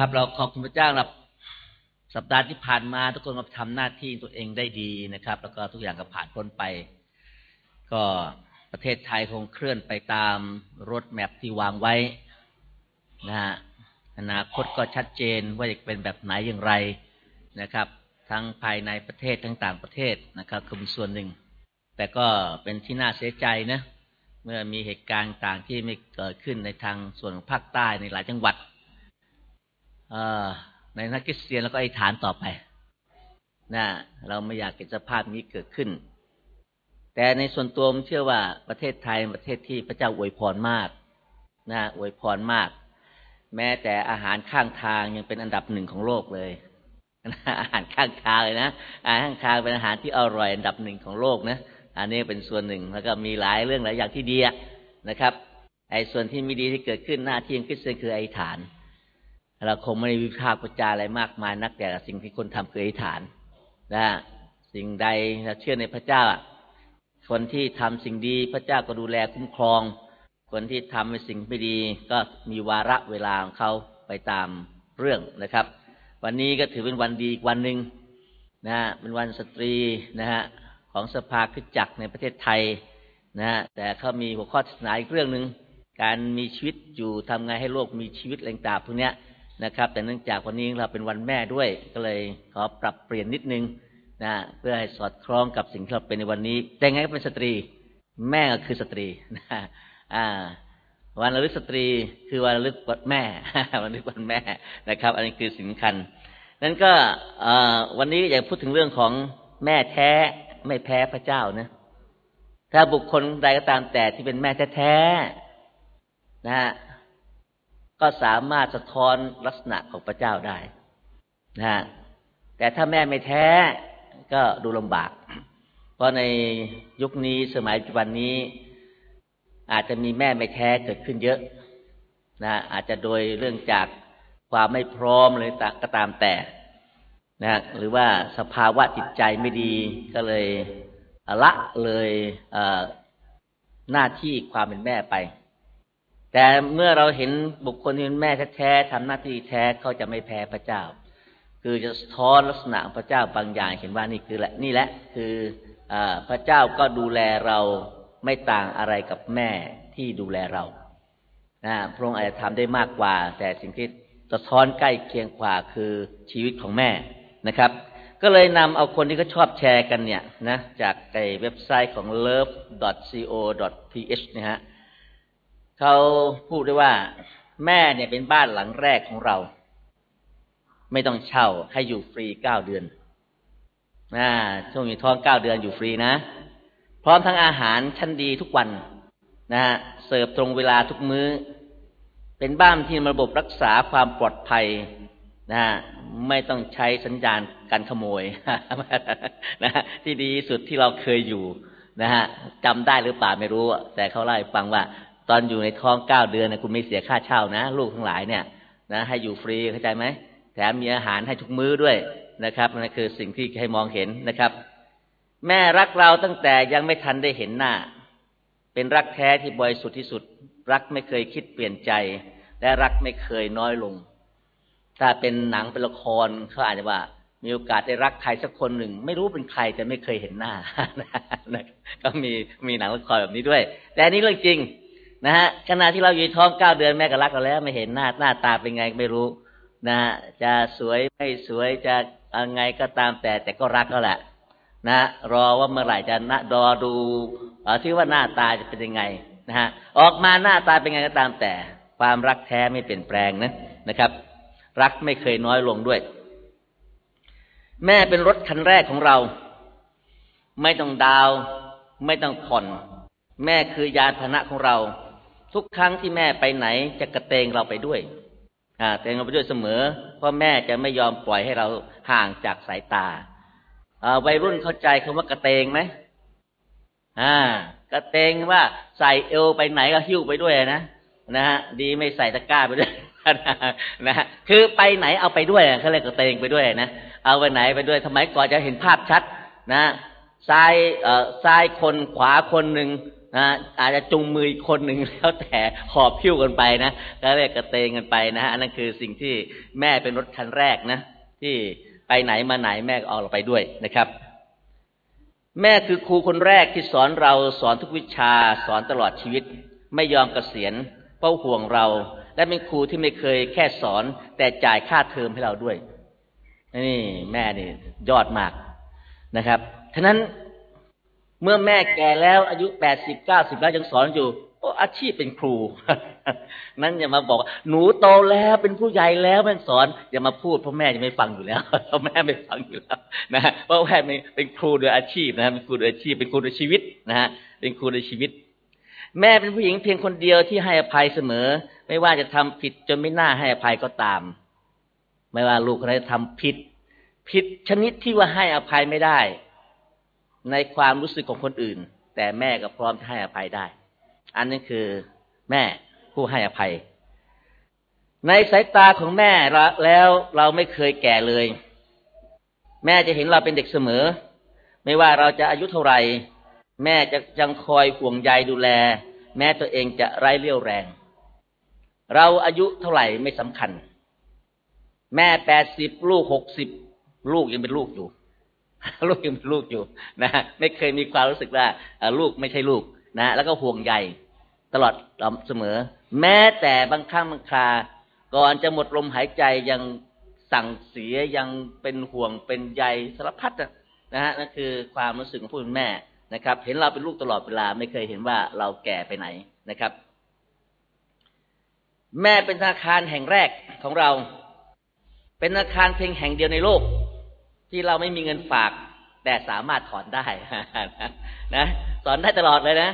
ครับเราขอบคุณพระเจ้าครับสัปดาห์ที่ผ่านมา ทุกคนก็ทำหน้าที่ตัวเองได้ดีนะครับ แล้วก็ทุกอย่างก็ผ่านพ้นไป ก็ประเทศไทยคงเคลื่อนไปตามรถแมพที่วางไว้นะฮะอนาคตก็ชัดเจนว่าจะเป็นแบบไหนอย่างไรนะครับ ทั้งภายในประเทศทั้งต่างประเทศนะครับคือมีส่วนหนึ่ง แต่ก็เป็นที่น่าเสียใจนะเมื่อมีเหตุการณ์ต่างที่ไม่เกิดขึ้นในทางส่วนภาคใต้ในหลายจังหวัด ในนักคริสเตียนแล้วก็ไอธิษฐานต่อไปนะเราไม่อยากเห็นสภาพนี้เกิดขึ้น แต่ในส่วนตัวผมเชื่อว่าประเทศไทยประเทศที่พระเจ้าอวยพรมากนะอวยพรมาก แม้แต่อาหารข้างทางยังเป็นอันดับหนึ่งของโลกเลยอาหารข้างทางเลยนะอาหารข้างทางเป็นอาหารที่อร่อยอันดับหนึ่งของโลกนะอันนี้เป็นส่วนหนึ่งแล้วก็มีหลายเรื่องหลายอย่างที่ดีนะครับ ไอ้ส่วนที่ไม่ดีที่เกิดขึ้นหน้าที่ของคริสเตียนคือไอธิษฐาน เราคงไม่ได้วิพากษ์วิจารอะไรมากมายนักแต่สิ่งที่คนทำคืออธิษฐานนะสิ่งใดเราเชื่อในพระเจ้าคนที่ทำสิ่งดีพระเจ้าก็ดูแลคุ้มครอง คนที่ทำในสิ่งไม่ดี ก็มีวาระเวลาของเขาไปตามเรื่องนะครับ วันนี้ก็ถือเป็นวันดีอีกวันหนึ่งนะเป็นวันสตรีนะฮะของสภาคริสจักในประเทศไทยนะฮะแต่เขามีหัวข้อศาสนาอีกเรื่องหนึ่งการมีชีวิตอยู่ทำไงให้โลกมีชีวิตแรงตาพวกเนี้ย นะครับ แต่เนื่องจากวันนี้เราเป็นวันแม่ด้วย ก็เลยขอปรับเปลี่ยนนิดนึงนะเพื่อให้สอดคล้องกับสิ่งที่เราเป็นในวันนี้ แต่ไงก็เป็นสตรี แม่ก็คือสตรีนะอ่าวันระลึกสตรีคือวันระลึกวันแม่วันระลึกวันแม่นะครับ อันนี้คือสิ่งสำคัญนั้นก็วันนี้อยากพูดถึงเรื่องของแม่แท้ไม่แพ้พระเจ้านะถ้าบุคคลใดก็ตามแต่ที่เป็นแม่แท้ๆนะฮะ ก็สามารถสะท้อนลักษณะของพระเจ้าได้นะแต่ถ้าแม่ไม่แท้ก็ดูลำบาก เพราะในยุคนี้สมัยปัจจุบันนี้ อาจจะมีแม่ไม่แท้เกิดขึ้นเยอะนะอาจจะโดยเรื่องจากความไม่พร้อมเลยก็ตามแต่นะหรือว่าสภาวะจิตใจไม่ดีก็เลยละเลยหน้าที่ความเป็นแม่ไป แต่เมื่อเราเห็นบุคคลที่เป็นแม่แท้ๆทำหน้าที่แท้เขาจะไม่แพ้พระเจ้า คือจะสะท้อนลักษณะพระเจ้าบางอย่างเห็นว่านี่คือแหละนี่แหละคืออพระเจ้าก็ดูแลเราไม่ต่างอะไรกับแม่ที่ดูแลเรานะพระองค์อาจจะทำได้มากกว่า แต่สิ่งที่สะท้อนใกล้เคียงกว่าคือชีวิตของแม่นะครับ ก็เลยนำเอาคนที่เขาชอบแชร์กันเนี่ยนะจากในเว็บไซต์ของ love.co.th นะฮะ เขาพูดได้ว่า แม่เนี่ยเป็นบ้านหลังแรกของเรา ไม่ต้องเช่าให้อยู่ฟรีเก้าเดือนนะช่วงมีท้องเก้าเดือนอยู่ฟรีนะ พร้อมทั้งอาหารชั้นดีทุกวันนะเสิร์ฟตรงเวลาทุกมื้อ เป็นบ้านที่ระบบรักษาความปลอดภัยนะไม่ต้องใช้สัญญาณการขโมยนะที่ดีสุดที่เราเคยอยู่นะฮะจำได้หรือเปล่าไม่รู้แต่เขาเล่าให้ฟังว่า ตอนอยู่ในท้องเก้าเดือนนะคุณไม่เสียค่าเช่านะ ลูกทั้งหลายเนี่ยนะให้อยู่ฟรีเข้าใจไหมแถมมีอาหารให้ทุกมื้อด้วยนะครับนั่นคือสิ่งที่ให้มองเห็นนะครับ แม่รักเราตั้งแต่ยังไม่ทันได้เห็นหน้า เป็นรักแท้ที่บริสุทธิ์ที่สุด รักไม่เคยคิดเปลี่ยนใจ และรักไม่เคยน้อยลง ถ้าเป็นหนังเป็นละครเขาอาจจะว่า มีโอกาสได้รักใครสักคนหนึ่ง ไม่รู้เป็นใครแต่ไม่เคยเห็นหน้าก็มีมีหนังละครแบบนี้ด้วย แต่อันนี้เรื่องจริง นะฮะขณะที่เราอยู่ท้องเก้าเดือนแม่ก็รักเราแล้วไม่เห็นหน้าหน้าตาเป็นไงไม่รู้ นะฮะจะสวยไม่สวยจะยังไงก็ตามแต่แต่ก็รักก็แหละ นะรอว่าเมื่อไหร่จะนะรอดูที่ว่าหน้าตาจะเป็นยังไงนะฮะออกมาหน้าตาเป็นไงก็ตามแต่ ความรักแท้ไม่เปลี่ยนแปลงนะนะครับ รักไม่เคยน้อยลงด้วย แม่เป็นรถคันแรกของเรา ไม่ต้องดาว ไม่ต้องผ่อน แม่คือยานพาหนะของเรา ทุกครั้งที่แม่ไปไหนจะกระเตงเราไปด้วยอ่าเตงเราไปด้วยเสมอ เพราะแม่จะไม่ยอมปล่อยให้เราห่างจากสายตาอ่าวัยรุ่นเข้าใจคำว่ากระเตงไหมอ่ากระเตงว่าใส่เอวไปไหนก็หิ้วไปด้วยนะนะฮะดีไม่ใส่ตะกร้าไปด้วยนะฮะคือไปไหนเอาไปด้วยเขาเรียกกระเตงไปด้วยนะเอาไปไหนไปด้วยทำไมก่อนจะเห็นภาพชัด นะซ้ายเอ่อซ้ายคนขวาคนหนึ่ง นะอาจจะจุงมืออีกคนหนึ่งแล้วแต่หอบพิ้วกันไปนะก็เรียกกระเตงกันไปนะอันนั้นคือสิ่งที่แม่เป็นรถคันแรกนะที่ไปไหนมาไหนแม่ก็เอาเราไปด้วยนะครับ แม่คือครูคนแรกที่สอนเราสอนทุกวิชาสอนตลอดชีวิต ไม่ยอมกเกษียณเป้าห่วงเรา และเป็นครูที่ไม่เคยแค่สอน แต่จ่ายค่าเทอมให้เราด้วยนี่แม่นี่ยอดมากนะครับฉะนั้น เมื่อแม่แก่แล้วอายุแปดสิบเก้าสิบแล้วยังสอนอยู่โอ้อาชีพเป็นครู นั้นอย่ามาบอก หนูโตแล้วเป็นผู้ใหญ่แล้วแม่สอน อย่ามาพูดเพราะแม่จะไม่ฟังอยู่แล้วเพราะแม่ไม่ฟังอยู่แล้วนะเพราะแม่เป็นครูโดยอาชีพนะเป็นครูโดยอาชีพเป็นครูโดยชีวิตนะฮะเป็นครูโดยชีวิต แม่เป็นผู้หญิงเพียงคนเดียวที่ให้อภัยเสมอ ไม่ว่าจะทำผิดจนไม่น่าให้อภัยก็ตาม ไม่ว่าลูกใคนใดทำผิดผิดชนิดที่ว่าให้อภัยไม่ได้ ในความรู้สึกของคนอื่น แต่แม่ก็พร้อมจะให้อภัยได้ อันนี้คือแม่ผู้ให้อภัย ในสายตาของแม่แล้วเราไม่เคยแก่เลย แม่จะเห็นเราเป็นเด็กเสมอ ไม่ว่าเราจะอายุเท่าไหร่แม่จะยังคอยห่วงใยดูแล แม้ตัวเองจะไร้เรี่ยวแรง เราอายุเท่าไหร่ไม่สำคัญ แม่แปดสิบลูกหกสิบลูกยังเป็นลูกอยู่ ลูกยังเป็นลูกอยู่นะไม่เคยมีความรู้สึกว่าลูกไม่ใช่ลูกนะแล้วก็ห่วงใยตลอดเสมอ แม้แต่บางครั้งบางครา ก่อนจะหมดลมหายใจยังสั่งเสียยังเป็นห่วงเป็นใยสารพัดนะฮะนั่นคือความรู้สึกของผู้เป็นแม่นะครับ เห็นเราเป็นลูกตลอดเวลา ไม่เคยเห็นว่าเราแก่ไปไหนนะครับ แม่เป็นธนาคารแห่งแรกของเรา เป็นธนาคารเพียงแห่งเดียวในโลก ที่เราไม่มีเงินฝาก แต่สามารถถอนได้นะสอนได้ตลอดเลยนะ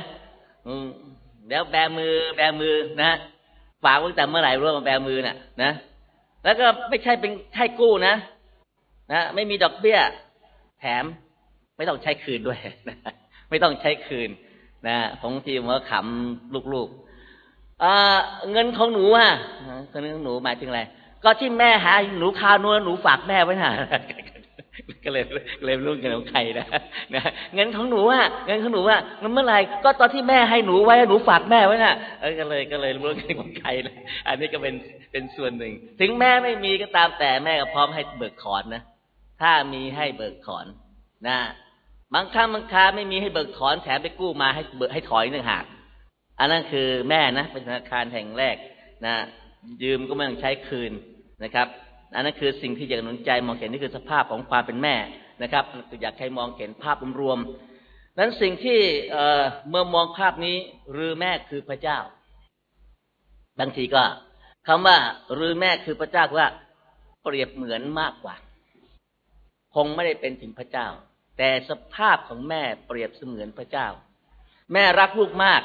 เดี๋ยวแบมือ แบมือนะฝากตั้งแต่เมื่อไหร่รู้ว่าแบมือน่ะ นะแล้วก็ไม่ใช่เป็นใช่กู้นะนะไม่มีดอกเบี้ย แถมไม่ต้องใช้คืนด้วยนะไม่ต้องใช้คืนนะของทีมว่าขำลูกๆเงินของหนูอะเงินของหนูหมายถึงอะไรก็ที่แม่หาหนูคาวนัวหนูฝากแม่ไว้น่ะ ก็เลยเลยรู้เงินของใครนะนะเงินของหนูอะเงินของหนูอะมันเมื่อไหร่ก็ตอนที่แม่ให้หนูไว้หนูฝากแม่ไว้น่ะก็เลยก็เลยรู้เงินของใครนะอันนี้ก็เป็นเป็นส่วนหนึ่ง ถึงแม่ไม่มีก็ตามแต่แม่ก็พร้อมให้เบิกถอนนะถ้ามีให้เบิกถอนนะบางครั้งบางคราไม่มีให้เบิกถอนแถมไปกู้มาให้เบิกให้ถอยหนึ่งหากอันนั้นคือแม่นะเป็นธนาคารแห่งแรกนะยืมก็ไม่ต้องใช้คืนนะครับ อันนั้นคือสิ่งที่อยากหนุนใจมองเห็นนี่คือสภาพของความเป็นแม่นะครับอยากให้มองเห็นภาพรวมๆนั้นสิ่งที่เมื่อมองภาพนี้รือแม่คือพระเจ้า บางทีก็คำว่ารือแม่คือพระเจ้าว่าเปรียบเหมือนมากกว่า คงไม่ได้เป็นถึงพระเจ้า แต่สภาพของแม่เปรียบเสมือนพระเจ้า แม่รักลูกมาก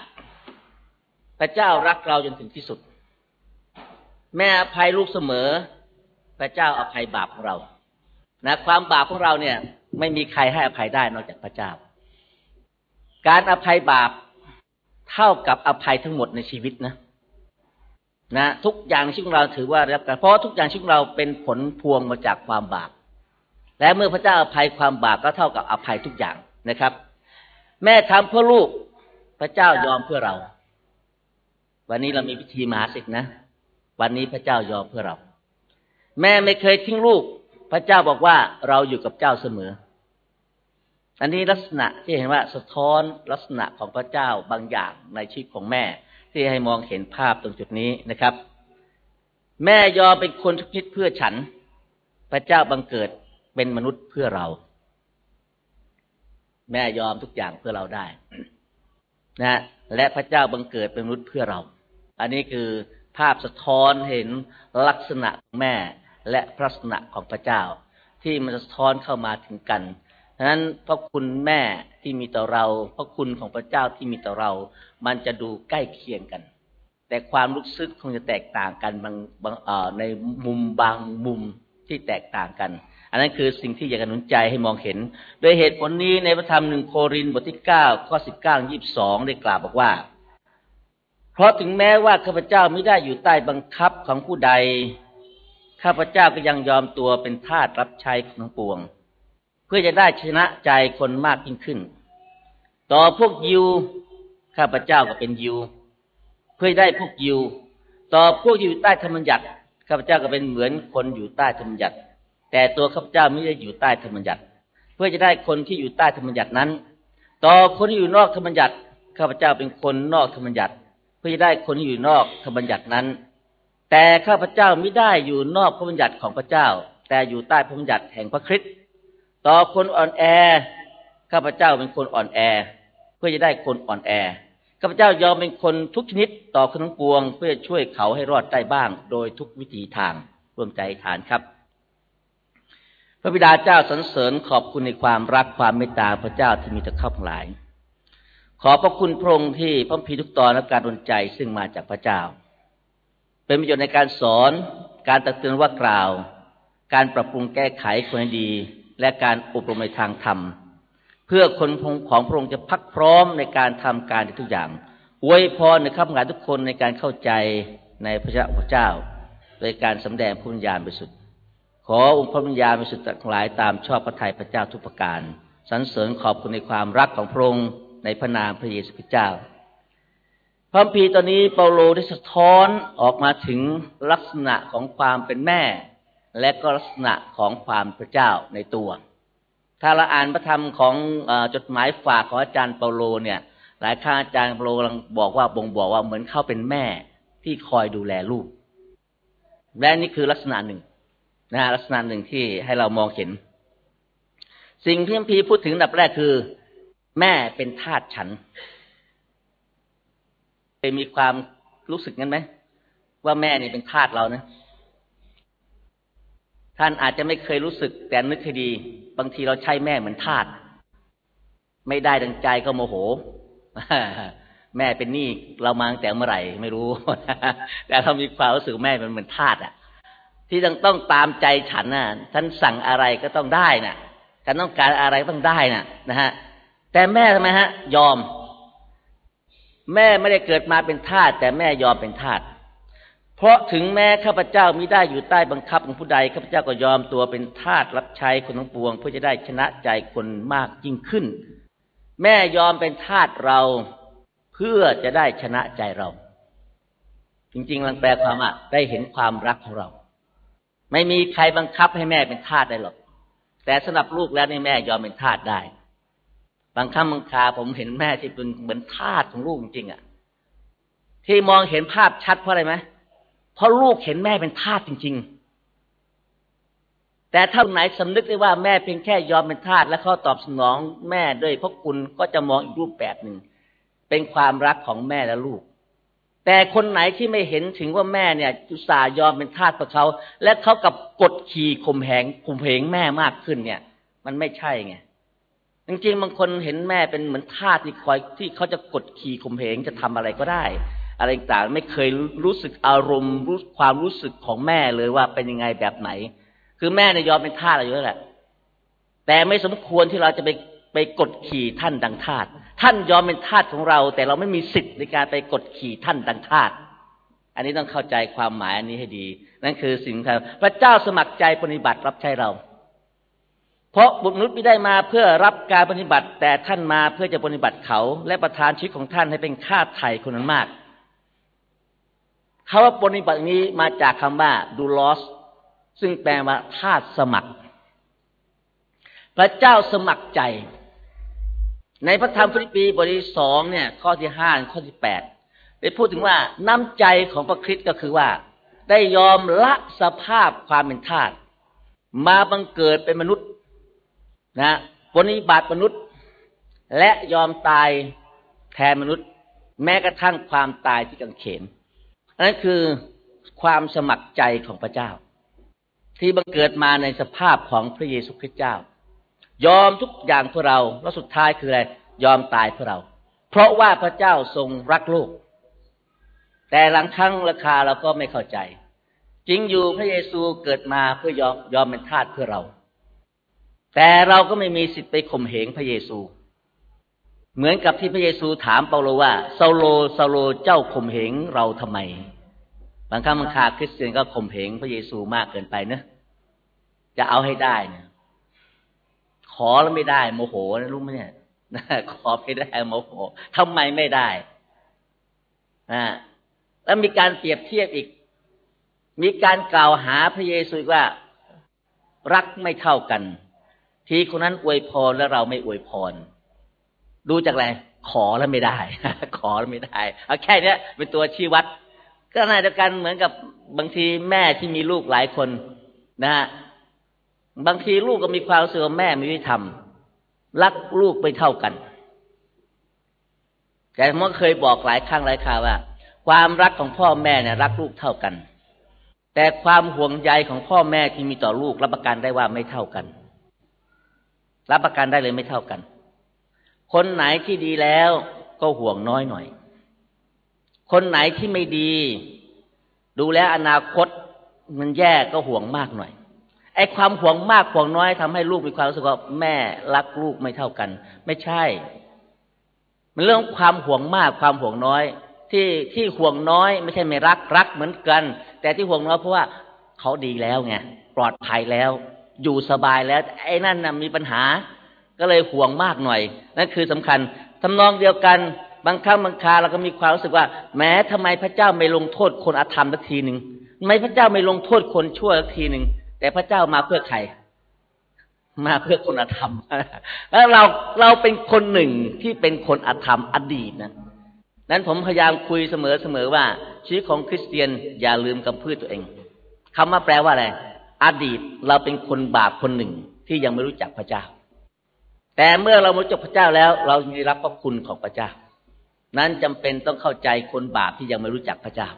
พระเจ้ารักเราจนถึงที่สุด แม่อภัยลูกเสมอ พระเจ้าอภัยบาปของเรา นะ ความบาปของเราเนี่ย ไม่มีใครให้อภัยได้นอกจากพระเจ้า การอภัยบาปเท่ากับอภัยทั้งหมดในชีวิตนะ นะ ทุกอย่างชีวิตของเราถือว่ารับการเพราะทุกอย่างชีวิตของเราเป็นผลพวงมาจากความบาป และเมื่อพระเจ้าอภัยความบาปก็เท่ากับอภัยทุกอย่างนะครับ แม่ทำเพื่อลูกพระเจ้ายอมเพื่อเรา วันนี้เรามีพิธีมหาสิทธินะ วันนี้พระเจ้ายอมเพื่อเรา แม่ไม่เคยทิ้งลูก พระเจ้าบอกว่าเราอยู่กับเจ้าเสมอ อันนี้ลักษณะที่เห็นว่าสะท้อนลักษณะของพระเจ้าบางอย่างในชีวิตของแม่ ที่ให้มองเห็นภาพตรงจุดนี้นะครับ แม่ยอมเป็นคนทุกนิดเพื่อฉัน พระเจ้าบังเกิดเป็นมนุษย์เพื่อเรา แม่ยอมทุกอย่างเพื่อเราได้ นะและพระเจ้าบังเกิดเป็นมนุษย์เพื่อเรา อันนี้คือภาพสะท้อนเห็นลักษณะของแม่ และพระลักษณะของพระเจ้า ที่มันสะท้อนเข้ามาถึงกันฉะนั้นพระคุณแม่ที่มีต่อเรา พระคุณของพระเจ้าที่มีต่อเรา มันจะดูใกล้เคียงกัน แต่ความรู้สึกคงจะแตกต่างกันบางบางในมุมบางมุมที่แตกต่างกัน อันนั้นคือสิ่งที่อยากหนุนใจให้มองเห็น โดยเหตุผลนี้ในพระธรรมหนึ่งโครินบทที่เก้าข้อสิบเก้ายี่บสองได้กล่าวบอกว่า เพราะถึงแม้ว่าข้าพเจ้าไม่ได้อยู่ใต้บังคับของผู้ใด ข้าพเจ้าก็ยังยอมตัวเป็นทาสรับใช้ของปวง เพื่อจะได้ชนะใจคนมากยิ่งขึ้น ต่อพวกยิว ข้าพเจ้าก็เป็นยิว เพื่อได้พวกยิว ต่อพวกอยู่ใต้ธรรมยัติข้าพเจ้าก็เป็นเหมือนคนอยู่ใต้ธรรมยัติ แต่ตัวข้าพเจ้าไม่ได้อยู่ใต้ธรรมยัติ เพื่อจะได้คนที่อยู่ใต้ธรรมยัตินั้น ต่อคนที่อยู่นอกธรรมยัติข้าพเจ้าเป็นคนนอกธรรมยัติ เพื่อจะได้คนที่อยู่นอกธรรมยัตินั้น แต่ข้าพเจ้าไม่ได้อยู่นอกพระบัญญัติของพระเจ้า แต่อยู่ใต้พระบัญญัติแห่งพระคริสต์ต่อคนอ่อนแอ ข้าพเจ้าเป็นคนอ่อนแอ เพื่อจะได้คนอ่อนแอ ข้าพเจ้ายอมเป็นคนทุกชนิดต่อคนทั้งปวง เพื่อช่วยเขาให้รอดได้บ้าง โดยทุกวิธีทางร่วมใจฐานครับ พระบิดาเจ้าสรรเสริญขอบคุณในความรักความเมตตาพระเจ้าที่มีต่อข้าพหลาย ขอพระคุณพระองค์ที่พระพีทุกตอนและการดลใจซึ่งมาจากพระเจ้า เป็นประโยชน์ในการสอน การตักเตือนว่ากล่าว การปรับปรุงแก้ไขคนดี และการอบรมในทางธรรม เพื่อคนของพระองค์จะพักพร้อมในการทำการในทุกอย่างอวยพรในข้ามงานทุกคนในการเข้าใจในพระเจ้าโดยการสำแดงพุทธญาณบริสุทธิ์ขอองค์พระวิญญาณบริสุทธิ์ทั้งหลายตามชอบพระทัยพระเจ้าทุกประการสรรเสริญขอบคุณในความรักของพระองค์ในพระนามพระเยซูคริสต์เจ้า พระพีตอนนี้เปาโลได้สะท้อนออกมาถึงลักษณะของความเป็นแม่ และก็ลักษณะของความพระเจ้าในตัว ถ้าเราอ่านพระธรรมของจดหมายฝากของอาจารย์เปาโลเนี่ย หลายครั้งอาจารย์เปาโลกำลังบอกว่าบ่งบอกว่าเหมือนเขาเป็นแม่ที่คอยดูแลลูก และนี่คือลักษณะหนึ่งนะลักษณะหนึ่งที่ให้เรามองเห็น สิ่งที่พีพูดถึงดับแรกคือ แม่เป็นทาสฉัน เคยมีความรู้สึกงั้นไหมว่าแม่นี่เป็นทาสเรานะท่านอาจจะไม่เคยรู้สึกแต่นึกให้ดี บางทีเราใช้แม่เหมือนทาสไม่ได้ดังใจก็โมโห แม่เป็นหนี้เรามาตั้งแต่เมื่อไหร่ไม่รู้ แต่เรามีความรู้สึกแม่เป็นเหมือนทาสอะ ที่ต้องต้องตามใจฉันน่ะท่านสั่งอะไรก็ต้องได้น่ะการต้องการอะไรต้องได้น่ะ นะฮะ แต่แม่ทำไมฮะ ยอม แม่ไม่ได้เกิดมาเป็นทาสแต่แม่ยอมเป็นทาสเพราะถึงแม้ข้าพเจ้ามิได้อยู่ใต้บังคับของผู้ใดข้าพเจ้าก็ยอมตัวเป็นทาสรับใช้คนทั้งปวง เพื่อจะได้ชนะใจคนมากยิ่งขึ้น แม่ยอมเป็นทาสเราเพื่อจะได้ชนะใจเรา จริงๆลังแปลความว่าได้เห็นความรักของเรา ไม่มีใครบังคับให้แม่เป็นทาสได้หรอกแต่สำหรับลูกแล้วนี่แม่ยอมเป็นทาสได้ บางครั้งบางคราผมเห็นแม่ที่เป็นเหมือนทาสของลูกจริงๆอะ ที่มองเห็นภาพชัดเพราะอะไรไหมเพราะลูกเห็นแม่เป็นทาสจริง ๆ แต่ถ้าไหนสำนึกได้ว่าแม่เพียงแค่ยอมเป็นทาสและเขาตอบสนองแม่ด้วยพระคุณก็จะมองอีกรูปแบบหนึ่งเป็นความรักของแม่และลูก แต่คนไหนที่ไม่เห็นถึงว่าแม่เนี่ยจุสายอมเป็นทาสของเขา และเขากับกดขี่ข่มแหงข่มเหงแม่มากขึ้นเนี่ย มันไม่ใช่ไง จริงๆบางคนเห็นแม่เป็นเหมือนทาสที่คอยที่เขาจะกดขี่ข่มเหงจะทำอะไรก็ได้ อะไรต่างไม่เคยรู้สึกอารมณ์รู้ความรู้สึกของแม่เลยว่าเป็นยังไงแบบไหน คือแม่เนี่ยยอมเป็นทาสเรอยู่แล้วแหละแต่ไม่สมควรที่เราจะไปไปกดขี่ท่านดังทาสท่านยอมเป็นทาสของเรา แต่เราไม่มีสิทธิ์ในการไปกดขี่ท่านดังทาสอันนี้ต้องเข้าใจความหมายอันนี้ให้ดี นั่นคือสิ่งที่พระเจ้าสมัครใจปฏิบัติรับใช้เรา เพราะบุตรมนุษย์ไม่ได้มาเพื่อรับการปฏิบัติ แต่ท่านมาเพื่อจะปฏิบัติเขา และประทานชีวิตของท่านให้เป็นค่าไถ่คนนั้นมากคาว่าปฏิบัตินี้มาจากคำว่าดูลอส ซึ่งแปลว่าทาสสมัคร พระเจ้าสมัครใจ ในพระธรรมฟิลิปปีบทที่สองเนี่ย ข้อที่ห้าข้อที่แปดได้พูดถึงว่าน้ำใจของพระคริสต์ก็คือว่า ได้ยอมละสภาพความเป็นทาสมาบังเกิดเป็นมนุษย์ นะปฏิบัติมนุษย์ และยอมตายแทนมนุษย์ แม้กระทั่งความตายที่กังเขนนั่นคือความสมัครใจของพระเจ้า ที่บังเกิดมาในสภาพของพระเยซูคริสต์เจ้า ยอมทุกอย่างเพื่อเราแล้วสุดท้ายคืออะไรยอมตายเพื่อเรา เพราะว่าพระเจ้าทรงรักโลก แต่หลังครั้งราคาเราก็ไม่เข้าใจ จริงอยู่พระเยซูเกิดมาเพื่อยอมยอมเป็นทาสเพื่อเรา แต่เราก็ไม่มีสิทธิ์ไปข่มเหงพระเยซู เหมือนกับที่พระเยซูถามเปาโลว่าเซาโลเซาโลเจ้าข่มเหงเราทำไม บางครั้งบางคราคริสเตียนก็ข่มเหงพระเยซูมากเกินไปเนะจะเอาให้ได้นี่ยขอแล้วไม่ได้โมโหนะรู้ไหมเนี่ยขอไม่ได้โมโหทำไมไม่ได้นะแล้วมีการเปรียบเทียบอีก มีการกล่าวหาพระเยซูว่า รักไม่เท่ากัน ทีคนนั้นอวยพรแล้วเราไม่อวยพร ดูจากอะไร ขอแล้วไม่ได้ ขอแล้วไม่ได้ เอาแค่นี้เป็นตัวชี้วัด ก็ในเดียวกันเหมือนกับบางทีแม่ที่มีลูกหลายคน นะฮะบางทีลูกก็มีความเสื่อมแม่ไม่ได้ทำรักลูกไม่เท่ากัน แต่ผมเคยบอกหลายครั้งหลายคราว่า ความรักของพ่อแม่เนี่ยรักลูกเท่ากัน แต่ความห่วงใยของพ่อแม่ที่มีต่อลูกรับประกันได้ว่าไม่เท่ากัน รับประกันได้เลยไม่เท่ากัน คนไหนที่ดีแล้วก็ห่วงน้อยหน่อย คนไหนที่ไม่ดี ดูแลอนาคตมันแย่ก็ห่วงมากหน่อยไอ้ความห่วงมากห่วงน้อยทำให้ลูกมีความรู้สึกว่าแม่รักลูกไม่เท่ากัน ไม่ใช่ มันเรื่องความห่วงมากความห่วงน้อย ที่ที่ห่วงน้อย ไม่ใช่ไม่รักรักเหมือนกัน แต่ที่ห่วงน้อยเพราะว่าเขาดีแล้วไงปลอดภัยแล้ว อยู่สบายแล้ว ไอ้นั่นนะมีปัญหา ก็เลยห่วงมากหน่อย นั่นคือสำคัญทำนองเดียวกันบางครั้งบางคราเราก็มีความรู้สึกว่า แม้ทำไมพระเจ้าไม่ลงโทษคนอาธรรมสักทีหนึ่งทำไมพระเจ้าไม่ลงโทษคนชั่วสักทีหนึ่งแต่พระเจ้ามาเพื่อใครมาเพื่อคนอธรรม แล้วเราเราเป็นคนหนึ่งที่เป็นคนอธรรมอดีตนะนั้นผมพยายามคุยเสมอเสมอว่าชีวิตของคริสเตียนอย่าลืมกับพืชตัวเองคำว่าแปลว่าอะไร อดีตเราเป็นคนบาปคนหนึ่งที่ยังไม่รู้จักพระเจ้า แต่เมื่อเรารู้จักพระเจ้าแล้ว เราได้รับพระคุณของพระเจ้า นั้นจำเป็นต้องเข้าใจคนบาปที่ยังไม่รู้จักพระเจ้า